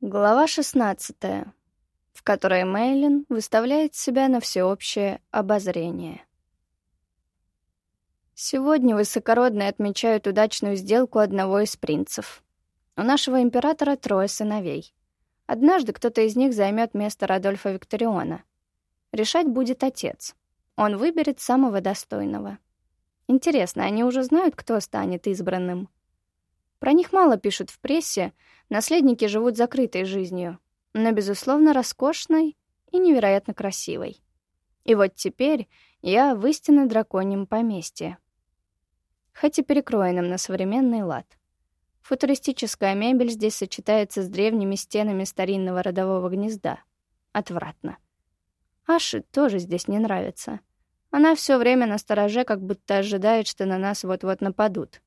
Глава 16, в которой Мейлин выставляет себя на всеобщее обозрение. Сегодня высокородные отмечают удачную сделку одного из принцев. У нашего императора трое сыновей. Однажды кто-то из них займет место Радольфа Викториона. Решать будет отец. Он выберет самого достойного. Интересно, они уже знают, кто станет избранным? Про них мало пишут в прессе, наследники живут закрытой жизнью, но, безусловно, роскошной и невероятно красивой. И вот теперь я в истинно драконьем поместье. Хоть и перекроенном на современный лад. Футуристическая мебель здесь сочетается с древними стенами старинного родового гнезда. Отвратно. Аши тоже здесь не нравится. Она все время на стороже, как будто ожидает, что на нас вот-вот нападут.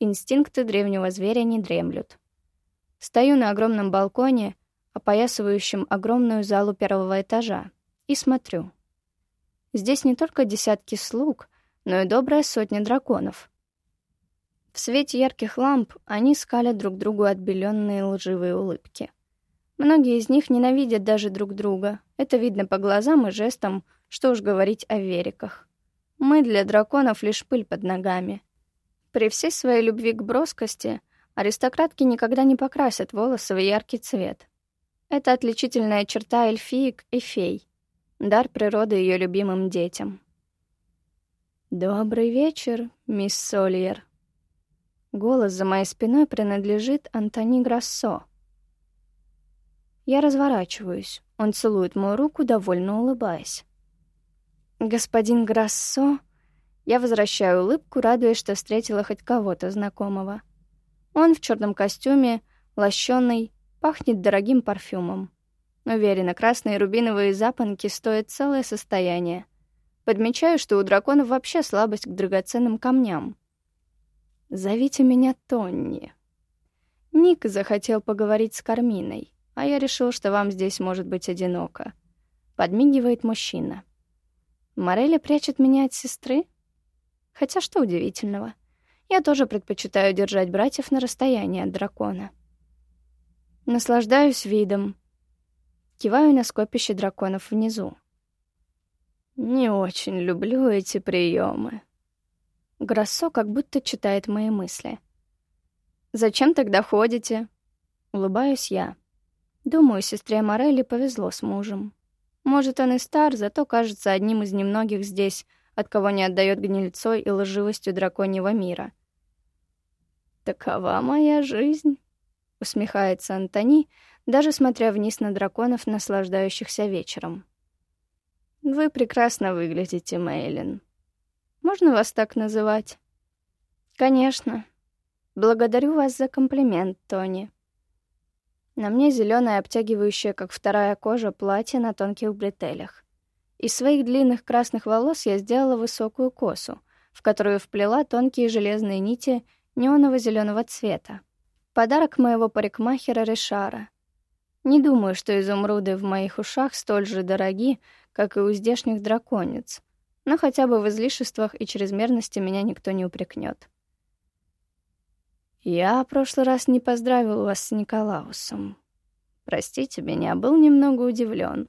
Инстинкты древнего зверя не дремлют. Стою на огромном балконе, опоясывающем огромную залу первого этажа, и смотрю. Здесь не только десятки слуг, но и добрая сотня драконов. В свете ярких ламп они скалят друг другу отбеленные лживые улыбки. Многие из них ненавидят даже друг друга. Это видно по глазам и жестам, что уж говорить о вериках. Мы для драконов лишь пыль под ногами — при всей своей любви к броскости аристократки никогда не покрасят волосы в яркий цвет. Это отличительная черта эльфиек и фей, дар природы ее любимым детям. «Добрый вечер, мисс Сольер». Голос за моей спиной принадлежит Антони Грассо. Я разворачиваюсь. Он целует мою руку, довольно улыбаясь. «Господин Грассо...» Я возвращаю улыбку, радуясь, что встретила хоть кого-то знакомого. Он в черном костюме, лощеный, пахнет дорогим парфюмом. Уверена, красные рубиновые запонки стоят целое состояние. Подмечаю, что у драконов вообще слабость к драгоценным камням. «Зовите меня Тонни». Ник захотел поговорить с Карминой, а я решил, что вам здесь может быть одиноко. Подмигивает мужчина. Морелли прячет меня от сестры? Хотя что удивительного. Я тоже предпочитаю держать братьев на расстоянии от дракона. Наслаждаюсь видом. Киваю на скопище драконов внизу. Не очень люблю эти приемы. Гроссо как будто читает мои мысли. «Зачем тогда ходите?» Улыбаюсь я. Думаю, сестре Морелли повезло с мужем. Может, он и стар, зато кажется одним из немногих здесь, от кого не отдает гнильцой и лживостью драконьего мира. «Такова моя жизнь», — усмехается Антони, даже смотря вниз на драконов, наслаждающихся вечером. «Вы прекрасно выглядите, Мейлин. Можно вас так называть?» «Конечно. Благодарю вас за комплимент, Тони». На мне зеленое обтягивающее, как вторая кожа, платье на тонких бретелях. Из своих длинных красных волос я сделала высокую косу, в которую вплела тонкие железные нити неоново-зеленого цвета. Подарок моего парикмахера Ришара. Не думаю, что изумруды в моих ушах столь же дороги, как и у здешних драконец, но хотя бы в излишествах и чрезмерности меня никто не упрекнет. Я в прошлый раз не поздравил вас с Николаусом. Простите меня, был немного удивлен.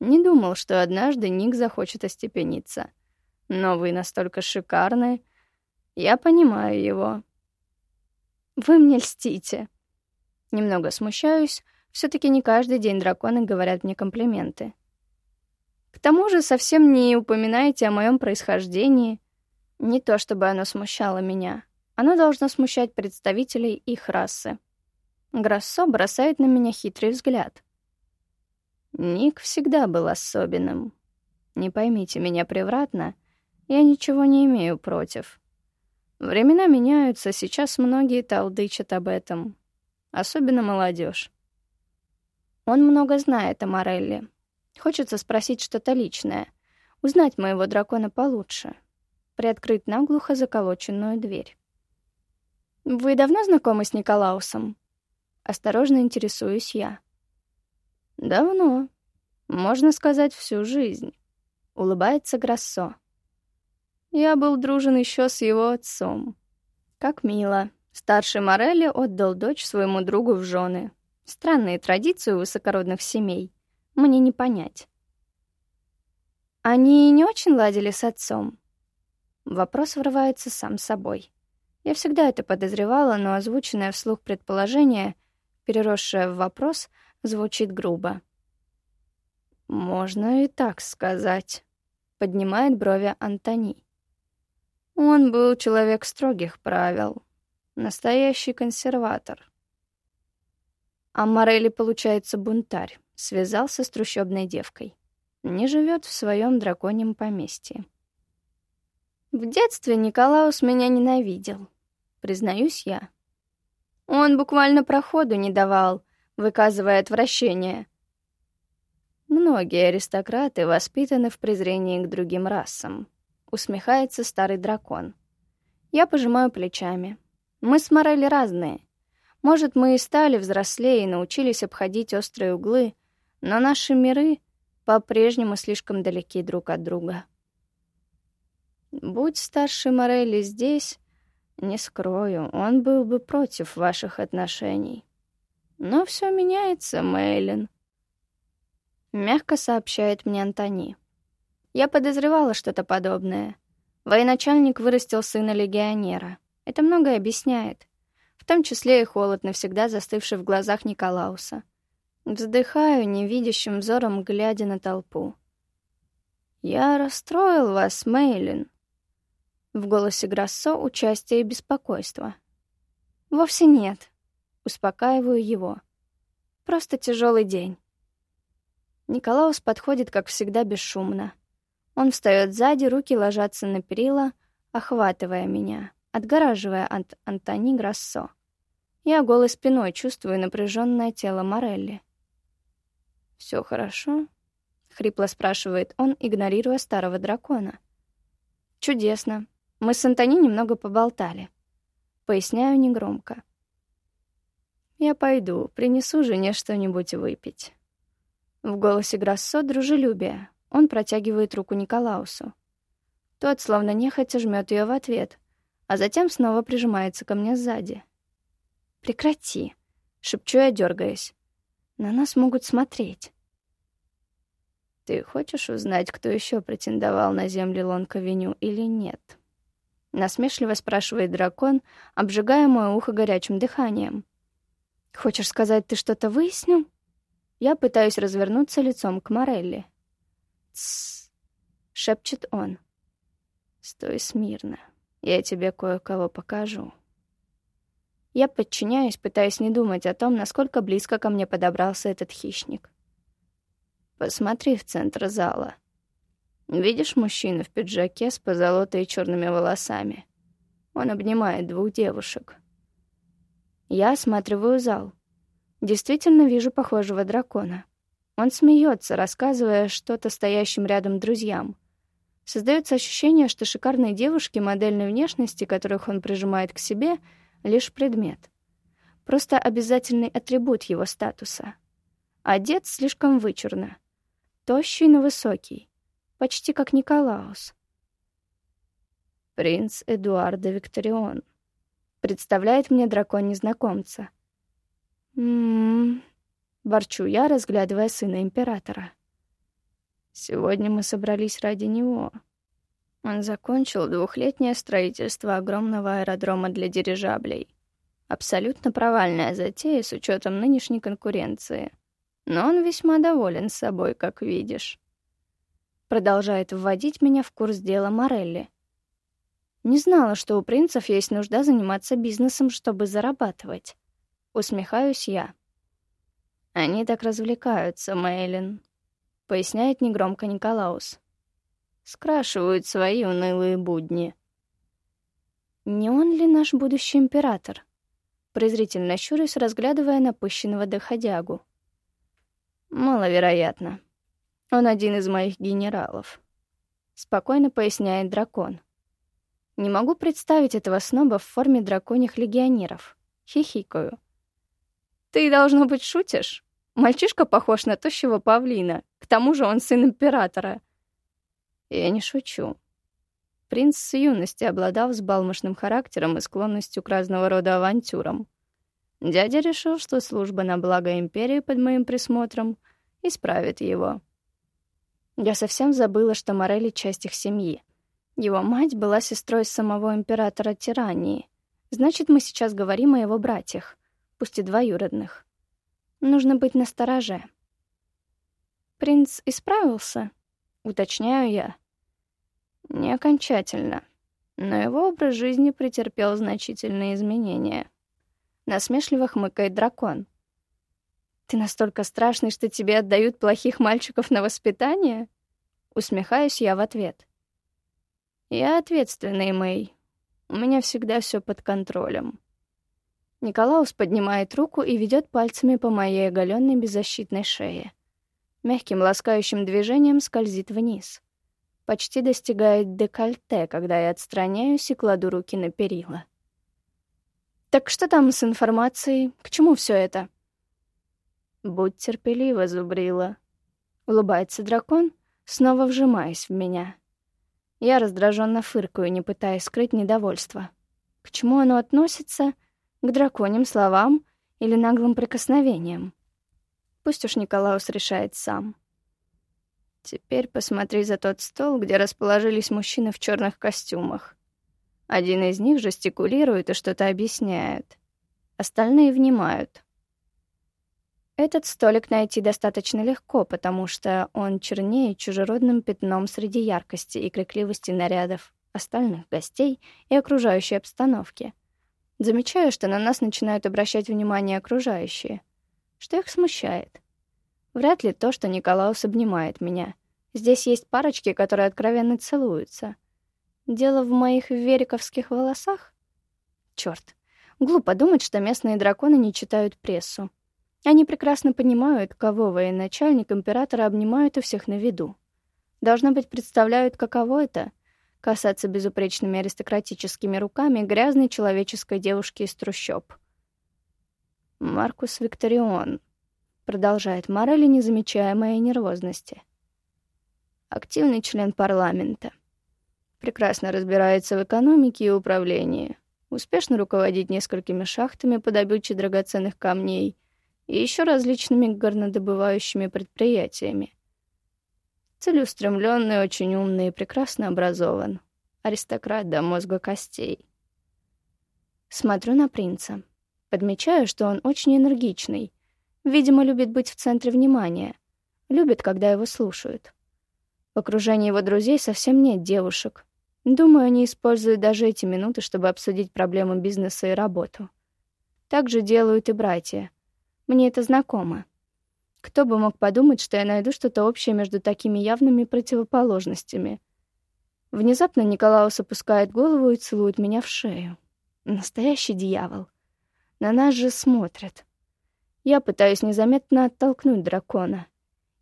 Не думал, что однажды Ник захочет остепениться. Но вы настолько шикарны. Я понимаю его. Вы мне льстите. Немного смущаюсь. все таки не каждый день драконы говорят мне комплименты. К тому же совсем не упоминаете о моем происхождении. Не то чтобы оно смущало меня. Оно должно смущать представителей их расы. Грассо бросает на меня хитрый взгляд. Ник всегда был особенным. Не поймите меня превратно, я ничего не имею против. Времена меняются, сейчас многие толдычат об этом. Особенно молодежь. Он много знает о Морелли. Хочется спросить что-то личное, узнать моего дракона получше, приоткрыть наглухо заколоченную дверь. «Вы давно знакомы с Николаусом?» Осторожно интересуюсь я. «Давно. Можно сказать, всю жизнь», — улыбается Грассо. «Я был дружен еще с его отцом. Как мило. Старший Морелли отдал дочь своему другу в жены. Странные традиции у высокородных семей. Мне не понять. Они не очень ладили с отцом. Вопрос врывается сам собой. Я всегда это подозревала, но озвученное вслух предположение, переросшее в вопрос, звучит грубо. «Можно и так сказать», — поднимает брови Антони. Он был человек строгих правил, настоящий консерватор. А Морелли, получается, бунтарь, связался с трущобной девкой. Не живет в своем драконьем поместье. В детстве Николаус меня ненавидел, признаюсь я. Он буквально проходу не давал, выказывая отвращение — Многие аристократы воспитаны в презрении к другим расам. Усмехается старый дракон. Я пожимаю плечами. Мы с Морелли разные. Может, мы и стали взрослее и научились обходить острые углы, но наши миры по-прежнему слишком далеки друг от друга. Будь старший Морелли здесь, не скрою, он был бы против ваших отношений. Но все меняется, Мейлин. Мягко сообщает мне Антони. Я подозревала что-то подобное. Военачальник вырастил сына легионера. Это многое объясняет. В том числе и холод, навсегда застывший в глазах Николауса. Вздыхаю невидящим взором, глядя на толпу. «Я расстроил вас, Мейлин». В голосе Грассо участие и беспокойство. «Вовсе нет». Успокаиваю его. «Просто тяжелый день». Николаус подходит, как всегда, бесшумно. Он встает сзади, руки ложатся на перила, охватывая меня, отгораживая от Антони Грассо. Я голой спиной чувствую напряженное тело Морелли. Все хорошо?» — хрипло спрашивает он, игнорируя старого дракона. «Чудесно. Мы с Антони немного поболтали. Поясняю негромко. Я пойду, принесу жене что-нибудь выпить». В голосе Грассо дружелюбие. Он протягивает руку Николаусу. Тот, словно нехотя, жмет ее в ответ, а затем снова прижимается ко мне сзади. «Прекрати!» — шепчу я, дергаясь. «На нас могут смотреть». «Ты хочешь узнать, кто еще претендовал на земли Лонковеню или нет?» Насмешливо спрашивает дракон, обжигая мое ухо горячим дыханием. «Хочешь сказать, ты что-то выяснил?» Я пытаюсь развернуться лицом к Морелли. «Тссс», — шепчет он. «Стой смирно. Я тебе кое-кого покажу». Я подчиняюсь, пытаясь не думать о том, насколько близко ко мне подобрался этот хищник. Посмотри в центр зала. Видишь мужчину в пиджаке с позолотой и черными волосами? Он обнимает двух девушек. Я осматриваю зал. Действительно вижу похожего дракона. Он смеется, рассказывая что-то стоящим рядом друзьям. Создается ощущение, что шикарные девушки модельной внешности, которых он прижимает к себе, — лишь предмет. Просто обязательный атрибут его статуса. Одет слишком вычурно. Тощий, но высокий. Почти как Николаус. Принц Эдуардо Викторион. Представляет мне дракон незнакомца — «М-м-м», борчу я, разглядывая сына императора. «Сегодня мы собрались ради него». Он закончил двухлетнее строительство огромного аэродрома для дирижаблей. Абсолютно провальная затея с учетом нынешней конкуренции. Но он весьма доволен собой, как видишь. Продолжает вводить меня в курс дела Морелли. Не знала, что у принцев есть нужда заниматься бизнесом, чтобы зарабатывать. Усмехаюсь я. Они так развлекаются, Мейлин, поясняет негромко Николаус. Скрашивают свои унылые будни. Не он ли наш будущий император? Презрительно щурюсь, разглядывая напыщенного доходягу. Маловероятно. Он один из моих генералов. Спокойно поясняет дракон. Не могу представить этого сноба в форме драконьих легионеров. Хихикаю. Ты, должно быть, шутишь? Мальчишка похож на тощего павлина. К тому же он сын императора. Я не шучу. Принц с юности обладал взбалмошным характером и склонностью к разного рода авантюрам. Дядя решил, что служба на благо империи под моим присмотром исправит его. Я совсем забыла, что Морелли — часть их семьи. Его мать была сестрой самого императора Тирании. Значит, мы сейчас говорим о его братьях, пусть и двоюродных. Нужно быть настороже. Принц исправился? Уточняю я. Не окончательно, но его образ жизни претерпел значительные изменения. Насмешливо хмыкает дракон. «Ты настолько страшный, что тебе отдают плохих мальчиков на воспитание?» Усмехаюсь я в ответ. «Я ответственный, Мэй. У меня всегда все под контролем». Николаус поднимает руку и ведет пальцами по моей оголенной беззащитной шее. Мягким ласкающим движением скользит вниз. Почти достигает декольте, когда я отстраняюсь и кладу руки на перила. «Так что там с информацией? К чему все это?» «Будь терпелива, зубрила», — улыбается дракон, снова вжимаясь в меня. Я раздраженно фыркаю, не пытаясь скрыть недовольство. К чему оно относится? К драконьим словам или наглым прикосновениям? Пусть уж Николаус решает сам. Теперь посмотри за тот стол, где расположились мужчины в черных костюмах. Один из них жестикулирует и что-то объясняет. Остальные внимают. Этот столик найти достаточно легко, потому что он чернее чужеродным пятном среди яркости и крикливости нарядов остальных гостей и окружающей обстановки. Замечаю, что на нас начинают обращать внимание окружающие. Что их смущает? Вряд ли то, что Николаус обнимает меня. Здесь есть парочки, которые откровенно целуются — Дело в моих вериковских волосах? Чёрт. Глупо думать, что местные драконы не читают прессу. Они прекрасно понимают, кого военачальник императора обнимают у всех на виду. Должно быть, представляют, каково это — касаться безупречными аристократическими руками грязной человеческой девушки из трущоб. «Маркус Викторион», — продолжает Морелли, не замечая моей нервозности. «Активный член парламента» прекрасно разбирается в экономике и управлении, успешно руководит несколькими шахтами по добыче драгоценных камней и еще различными горнодобывающими предприятиями. Целеустремленный, очень умный и прекрасно образован. Аристократ до мозга костей. Смотрю на принца. Подмечаю, что он очень энергичный. Видимо, любит быть в центре внимания. Любит, когда его слушают. В окружении его друзей совсем нет девушек, Думаю, они используют даже эти минуты, чтобы обсудить проблемы бизнеса и работу. Так же делают и братья. Мне это знакомо. Кто бы мог подумать, что я найду что-то общее между такими явными противоположностями. Внезапно Николаус опускает голову и целует меня в шею. Настоящий дьявол. На нас же смотрят. Я пытаюсь незаметно оттолкнуть дракона.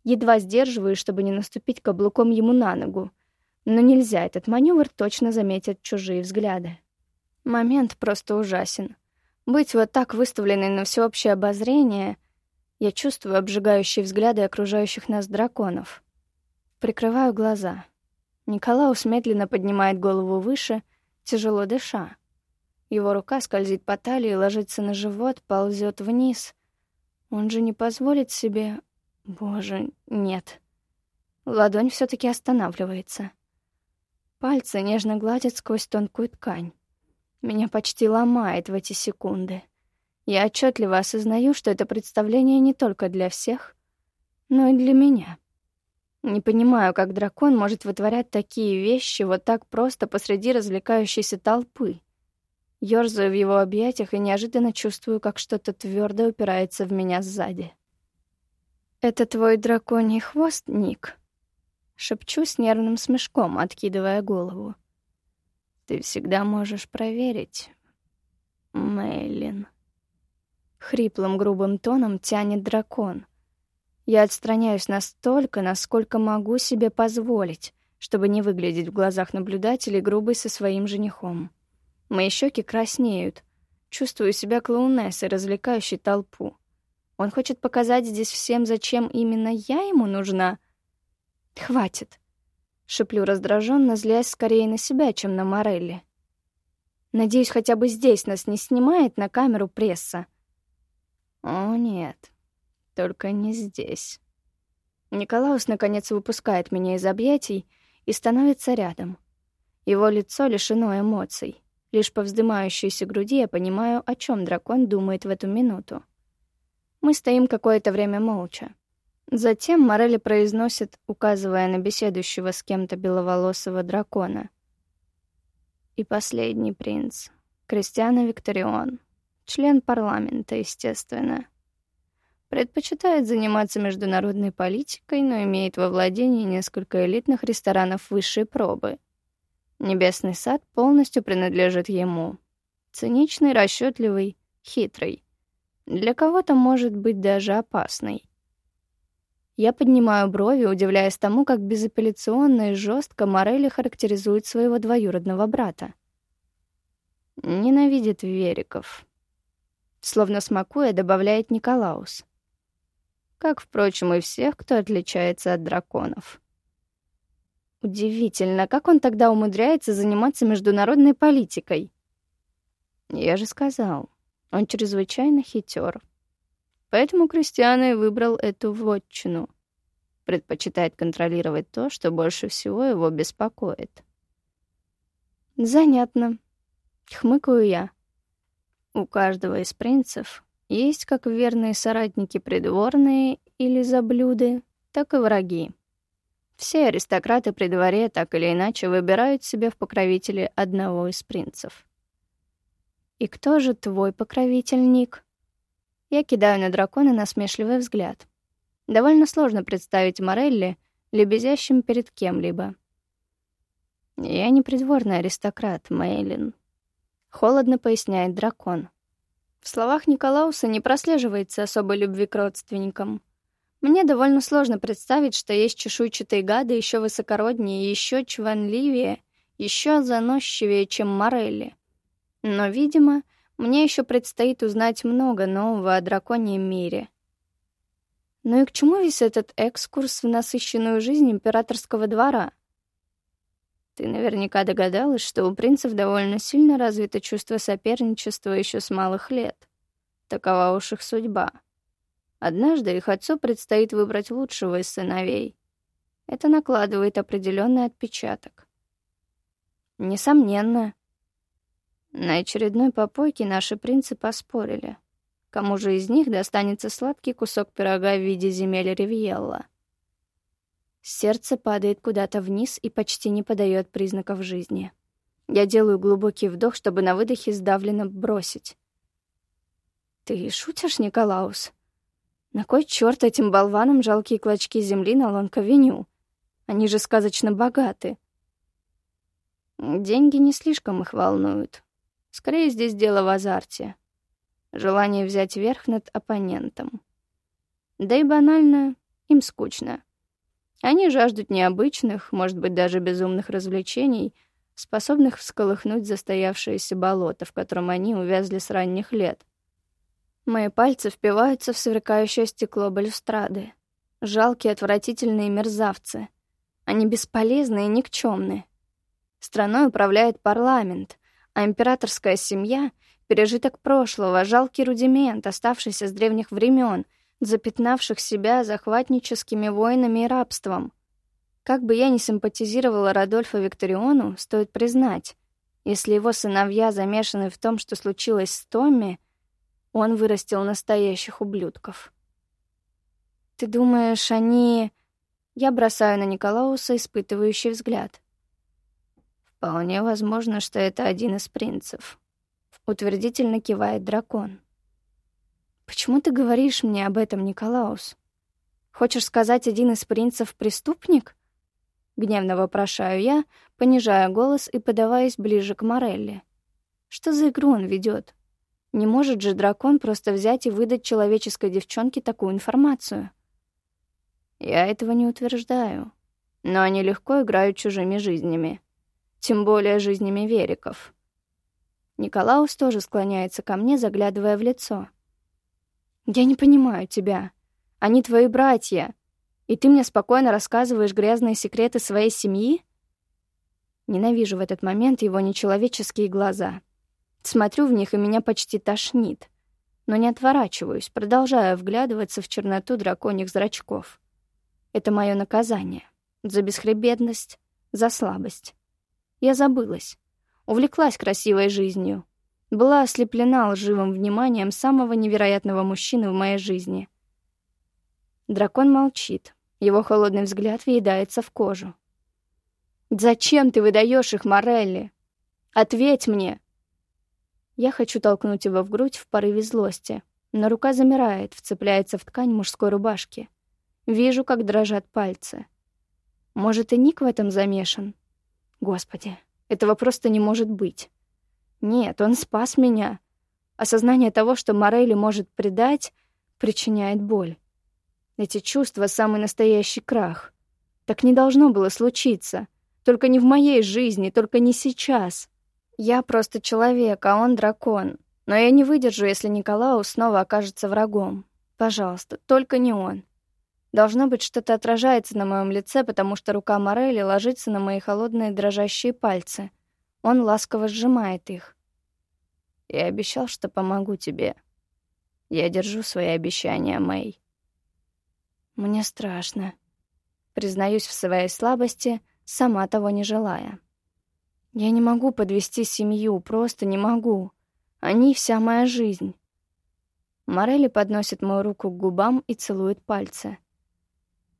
Едва сдерживаю, чтобы не наступить каблуком ему на ногу — но нельзя, этот маневр точно заметят чужие взгляды. Момент просто ужасен. Быть вот так выставленной на всеобщее обозрение, я чувствую обжигающие взгляды окружающих нас драконов. Прикрываю глаза. Николаус медленно поднимает голову выше, тяжело дыша. Его рука скользит по талии, ложится на живот, ползет вниз. Он же не позволит себе... Боже, нет. Ладонь все таки останавливается. Пальцы нежно гладят сквозь тонкую ткань. Меня почти ломает в эти секунды. Я отчетливо осознаю, что это представление не только для всех, но и для меня. Не понимаю, как дракон может вытворять такие вещи вот так просто посреди развлекающейся толпы. Ёрзаю в его объятиях и неожиданно чувствую, как что-то твердо упирается в меня сзади. «Это твой драконий хвост, Ник?» Шепчу с нервным смешком, откидывая голову. «Ты всегда можешь проверить, Мэйлин». Хриплым грубым тоном тянет дракон. Я отстраняюсь настолько, насколько могу себе позволить, чтобы не выглядеть в глазах наблюдателей грубой со своим женихом. Мои щеки краснеют. Чувствую себя клоунессой, развлекающей толпу. Он хочет показать здесь всем, зачем именно я ему нужна, «Хватит!» — шеплю раздраженно, злясь скорее на себя, чем на Морелли. «Надеюсь, хотя бы здесь нас не снимает на камеру пресса. О, нет, только не здесь. Николаус, наконец, выпускает меня из объятий и становится рядом. Его лицо лишено эмоций. Лишь по вздымающейся груди я понимаю, о чем дракон думает в эту минуту. Мы стоим какое-то время молча. Затем Морелли произносит, указывая на беседующего с кем-то беловолосого дракона. И последний принц. Кристиана Викторион. Член парламента, естественно. Предпочитает заниматься международной политикой, но имеет во владении несколько элитных ресторанов высшей пробы. Небесный сад полностью принадлежит ему. Циничный, расчетливый, хитрый. Для кого-то может быть даже опасный. Я поднимаю брови, удивляясь тому, как безапелляционно и жестко Морелли характеризует своего двоюродного брата. Ненавидит Вериков. Словно смакуя, добавляет Николаус. Как, впрочем, и всех, кто отличается от драконов. Удивительно, как он тогда умудряется заниматься международной политикой? Я же сказал, он чрезвычайно хитер. Поэтому Кристиана и выбрал эту вотчину. Предпочитает контролировать то, что больше всего его беспокоит. Занятно. Хмыкаю я. У каждого из принцев есть как верные соратники придворные или заблюды, так и враги. Все аристократы при дворе так или иначе выбирают себе в покровители одного из принцев. «И кто же твой покровитель, Ник?» Я кидаю на дракона насмешливый взгляд. Довольно сложно представить Морелли лебезящим перед кем-либо. «Я не придворный аристократ, Мейлин», — холодно поясняет дракон. В словах Николауса не прослеживается особой любви к родственникам. Мне довольно сложно представить, что есть чешуйчатые гады еще высокороднее, еще чванливее, еще заносчивее, чем Морелли. Но, видимо, мне еще предстоит узнать много нового о драконьем мире. Ну и к чему весь этот экскурс в насыщенную жизнь императорского двора? Ты наверняка догадалась, что у принцев довольно сильно развито чувство соперничества еще с малых лет. Такова уж их судьба. Однажды их отцу предстоит выбрать лучшего из сыновей. Это накладывает определенный отпечаток. Несомненно, на очередной попойке наши принцы поспорили. Кому же из них достанется сладкий кусок пирога в виде земель Ривьелла? Сердце падает куда-то вниз и почти не подает признаков жизни. Я делаю глубокий вдох, чтобы на выдохе сдавленно бросить. «Ты шутишь, Николаус? На кой черт этим болванам жалкие клочки земли на Лонковеню? Они же сказочно богаты». Деньги не слишком их волнуют. Скорее здесь дело в азарте. Желание взять верх над оппонентом. Да и банально, им скучно. Они жаждут необычных, может быть, даже безумных развлечений, способных всколыхнуть застоявшееся болото, в котором они увязли с ранних лет. Мои пальцы впиваются в сверкающее стекло балюстрады. Жалкие, отвратительные мерзавцы. Они бесполезны и никчемны. Страной управляет парламент, а императорская семья — пережиток прошлого, жалкий рудимент, оставшийся с древних времен, запятнавших себя захватническими войнами и рабством. Как бы я ни симпатизировала Радольфу Викториону, стоит признать, если его сыновья замешаны в том, что случилось с Томми, он вырастил настоящих ублюдков. «Ты думаешь, они...» Я бросаю на Николауса испытывающий взгляд. Вполне возможно, что это один из принцев. Утвердительно кивает дракон. Почему ты говоришь мне об этом, Николаус? Хочешь сказать, один из принцев преступник? Гневно вопрошаю я, понижая голос и подаваясь ближе к Морелли. Что за игру он ведет? Не может же дракон просто взять и выдать человеческой девчонке такую информацию. Я этого не утверждаю, но они легко играют чужими жизнями тем более жизнями вериков. Николаус тоже склоняется ко мне, заглядывая в лицо. «Я не понимаю тебя. Они твои братья, и ты мне спокойно рассказываешь грязные секреты своей семьи?» Ненавижу в этот момент его нечеловеческие глаза. Смотрю в них, и меня почти тошнит. но не отворачиваюсь, продолжая вглядываться в черноту драконьих зрачков. Это мое наказание. За бесхребетность, за слабость. Я забылась. Увлеклась красивой жизнью. Была ослеплена лживым вниманием самого невероятного мужчины в моей жизни. Дракон молчит. Его холодный взгляд въедается в кожу. «Зачем ты выдаешь их, Морелли? Ответь мне!» Я хочу толкнуть его в грудь в порыве злости, но рука замирает, вцепляется в ткань мужской рубашки. Вижу, как дрожат пальцы. Может, и Ник в этом замешан? Господи, этого просто не может быть. Нет, он спас меня. Осознание того, что Морелли может предать, причиняет боль. Эти чувства — самый настоящий крах. Так не должно было случиться. Только не в моей жизни, только не сейчас. Я просто человек, а он дракон. Но я не выдержу, если Николау снова окажется врагом. Пожалуйста, только не он. Должно быть, что-то отражается на моем лице, потому что рука Морели ложится на мои холодные дрожащие пальцы. Он ласково сжимает их. Я обещал, что помогу тебе. Я держу свои обещания, Мэй. Мне страшно. Признаюсь в своей слабости, сама того не желая. Я не могу подвести семью, просто не могу. Они — вся моя жизнь. Морелли подносит мою руку к губам и целует пальцы.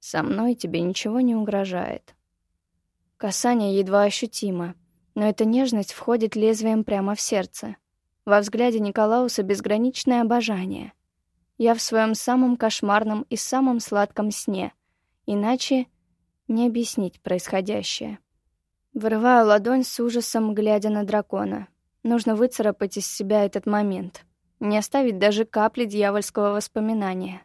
Со мной тебе ничего не угрожает. Касание едва ощутимо, но эта нежность входит лезвием прямо в сердце. Во взгляде Николауса безграничное обожание. Я в своем самом кошмарном и самом сладком сне. Иначе не объяснить происходящее. Вырываю ладонь с ужасом, глядя на дракона. Нужно выцарапать из себя этот момент. Не оставить даже капли дьявольского воспоминания.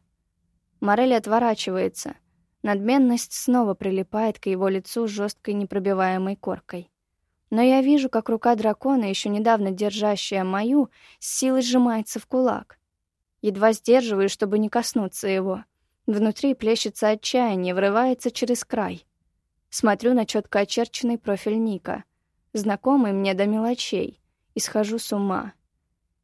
Морель отворачивается. Надменность снова прилипает к его лицу жесткой непробиваемой коркой. Но я вижу, как рука дракона, еще недавно держащая мою, с силой сжимается в кулак. Едва сдерживаю, чтобы не коснуться его. Внутри плещется отчаяние, врывается через край — Смотрю на четко очерченный профиль Ника, знакомый мне до мелочей, и схожу с ума.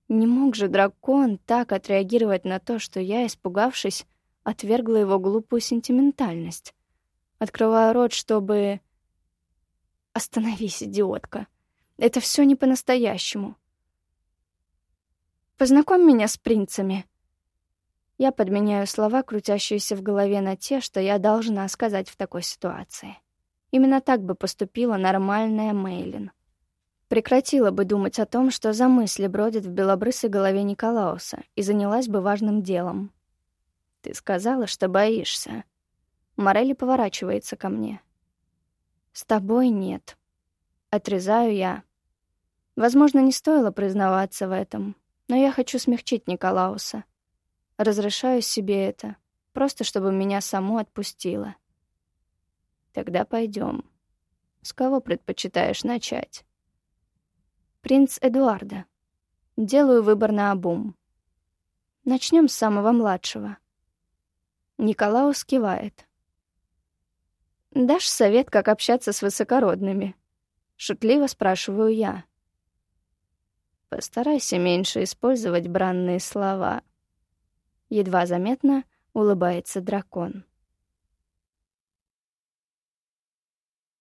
Не мог же дракон так отреагировать на то, что я, испугавшись, отвергла его глупую сентиментальность. Открываю рот, чтобы... Остановись, идиотка. Это все не по-настоящему. Познакомь меня с принцами. Я подменяю слова, крутящиеся в голове на те, что я должна сказать в такой ситуации. Именно так бы поступила нормальная Мейлин. Прекратила бы думать о том, что за мысли бродят в белобрысой голове Николауса, и занялась бы важным делом. «Ты сказала, что боишься». Морелли поворачивается ко мне. «С тобой нет». Отрезаю я. Возможно, не стоило признаваться в этом, но я хочу смягчить Николауса. Разрешаю себе это, просто чтобы меня саму отпустило. Тогда пойдем. С кого предпочитаешь начать? Принц Эдуарда. Делаю выбор на обум. Начнем с самого младшего. Николаус кивает. «Дашь совет, как общаться с высокородными?» Шутливо спрашиваю я. «Постарайся меньше использовать бранные слова». Едва заметно улыбается дракон.